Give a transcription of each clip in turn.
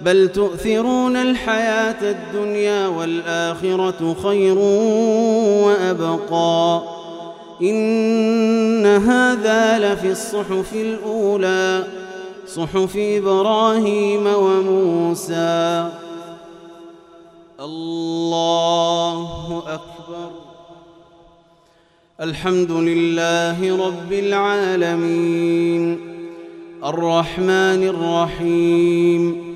بل تؤثرون الحياة الدنيا والآخرة خير وأبقى. إن هذا لفي الصحف الأولى صحف إبراهيم وموسى. الله أكبر. الحمد لله رب العالمين. الرحمن الرحيم.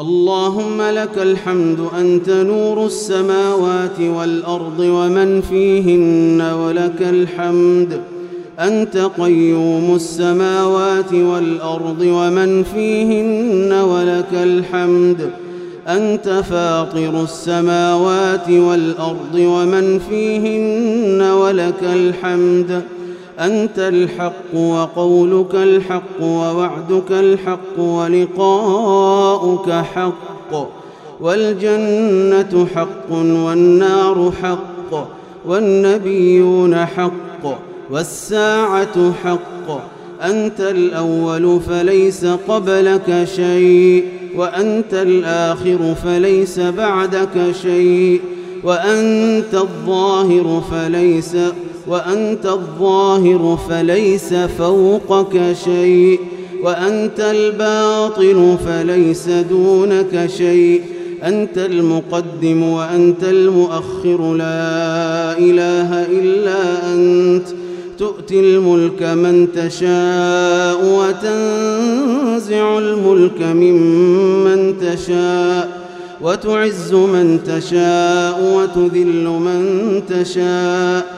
اللهم لك الحمد أنت نور السماوات والأرض ومن فيهن ولك الحمد. أنت قيوم السماوات والأرض ومن فيهن ولك الحمد. أنت فاطر السماوات والأرض ومن فيهن ولك الحمد. أنت الحق وقولك الحق ووعدك الحق ولقاؤك حق والجنة حق والنار حق والنبيون حق والساعة حق أنت الأول فليس قبلك شيء وأنت الآخر فليس بعدك شيء وأنت الظاهر فليس وأنت الظاهر فليس فوقك شيء وأنت الباطن فليس دونك شيء أنت المقدم وأنت المؤخر لا إله إلا أنت تؤتي الملك من تشاء وتنزع الملك ممن تشاء وتعز من تشاء وتذل من تشاء.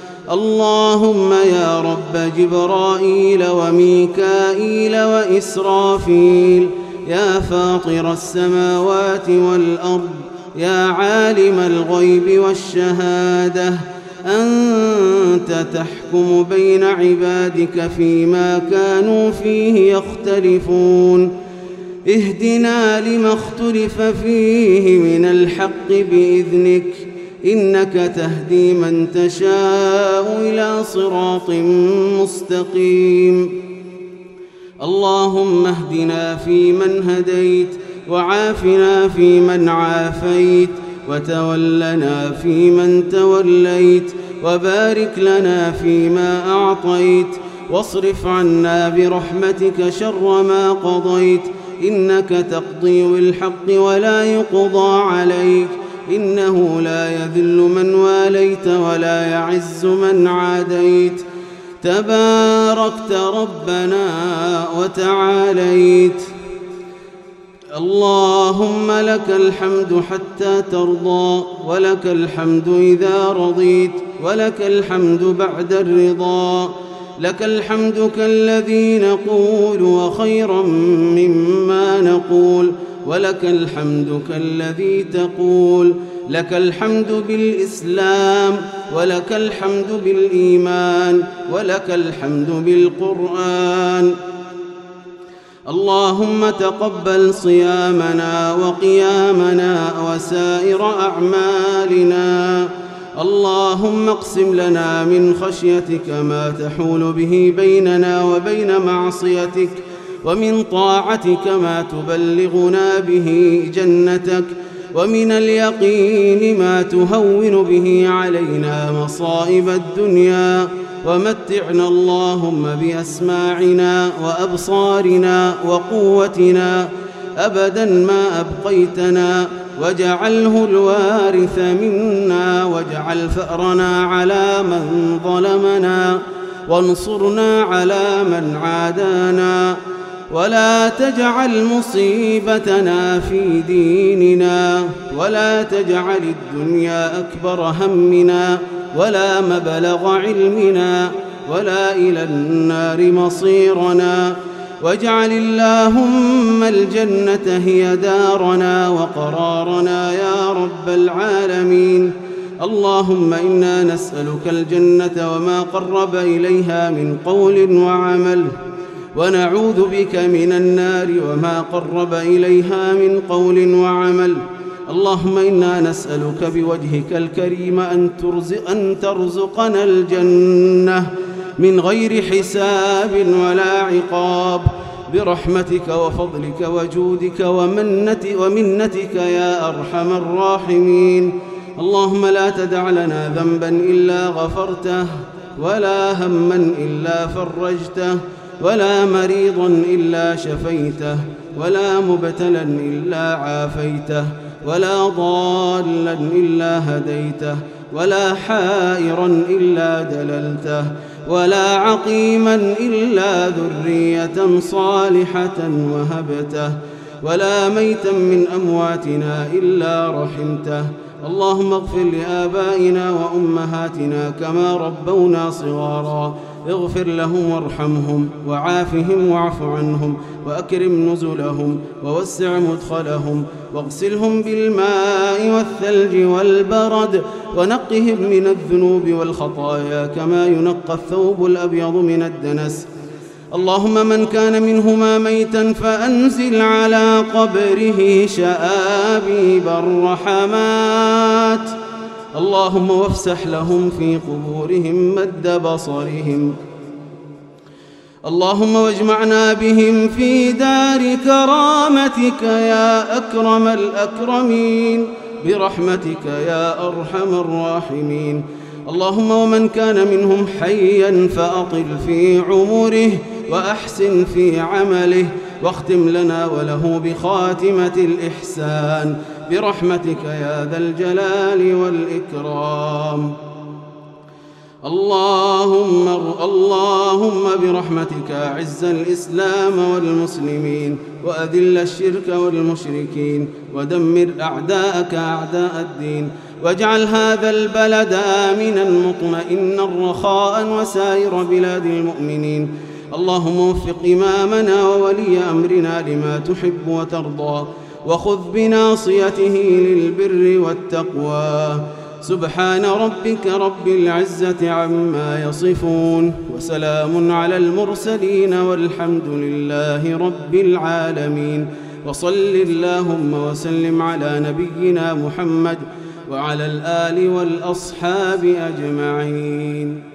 اللهم يا رب جبرائيل وميكائيل وإسرافيل يا فاطر السماوات والأرض يا عالم الغيب والشهادة أنت تحكم بين عبادك فيما كانوا فيه يختلفون. اهدنا لما اختلف فيه من الحق بإذنك. إنك تهدي من تشاء إلى صراط مستقيم. اللهم اهدنا فيمن هديت وعافنا فيمن عافيت وتولنا فيمن توليت وبارك لنا فيما أعطيت واصرف عنا برحمتك شر ما قضيت إنك تقضي بالحق ولا يقضى عليك. إنه لا يذل من واليت ولا يعز من عاديت. تباركت ربنا وتعاليت. اللهم لك الحمد حتى ترضى ولك الحمد إذا رضيت ولك الحمد بعد الرضا. لك الحمد كالذي نقول وخيرا مما نقول. ولك الحمد كالذي تقول لك الحمد بالإسلام ولك الحمد بالإيمان ولك الحمد بالقرآن. اللهم تقبل صيامنا وقيامنا وسائر أعمالنا. اللهم اقسم لنا من خشيتك ما تحول به بيننا وبين معصيتك. ومن طاعتك ما تبلغنا به جنتك ومن اليقين ما تهون به علينا مصائب الدنيا ومتعنا اللهم بأسماعنا وأبصارنا وقوتنا أبدا ما أبقيتنا واجعله الوارث منا واجعل فأرنا على من ظلمنا وانصرنا على من عادانا ولا تجعل مصيبتنا في ديننا ولا تجعل الدنيا أكبر همنا ولا مبلغ علمنا ولا إلى النار مصيرنا. واجعل اللهم الجنة هي دارنا وقرارنا يا رب العالمين. اللهم إنا نسألك الجنة وما قرب إليها من قول وعمل. ونعوذ بك من النار وما قرب إليها من قول وعمل. اللهم إنا نسألك بوجهك الكريم أن, ترزق أن ترزقنا الجنة من غير حساب ولا عقاب. برحمتك وفضلك وجودك ومنت ومنتك يا أرحم الراحمين. اللهم لا تدع لنا ذنبا إلا غفرته ولا هما إلا فرجته. ولا مريضا إلا شفيته ولا مبتلا إلا عافيته ولا ضالا إلا هديته ولا حائرا إلا دللته ولا عقيما إلا ذرية صالحة وهبته ولا ميتا من أمواتنا إلا رحمته. اللهم اغفر لآبائنا وأمهاتنا كما ربونا صغارا. اغفر لهم وارحمهم وعافهم واعف عنهم وأكرم نزلهم ووسع مدخلهم واغسلهم بالماء والثلج والبرد ونقهم من الذنوب والخطايا كما ينقى الثوب الأبيض من الدنس. اللهم من كان منهما ميتا فأنزل على قبره شآبيب الرحمات. اللهم وافسح لهم في قبورهم مد بصرهم. اللهم واجمعنا بهم في دار كرامتك يا أكرم الأكرمين. برحمتك يا أرحم الراحمين. اللهم ومن كان منهم حيا فأطل في عمره. وأحسن في عمله واختم لنا وله بخاتمة الإحسان. برحمتك يا ذا الجلال والإكرام. اللهم اللهم برحمتك أعز الإسلام والمسلمين وأذل الشرك والمشركين ودمر أعداءك أعداء الدين واجعل هذا البلد آمنا مطمئنا رخاء وسائر بلاد المؤمنين. اللهم وفق إمامنا وولي أمرنا لما تحب وترضى وخذ بناصيته للبر والتقوى. سبحان ربك رب العزة عما يصفون وسلام على المرسلين والحمد لله رب العالمين. وصل اللهم وسلم على نبينا محمد وعلى الآل والأصحاب أجمعين.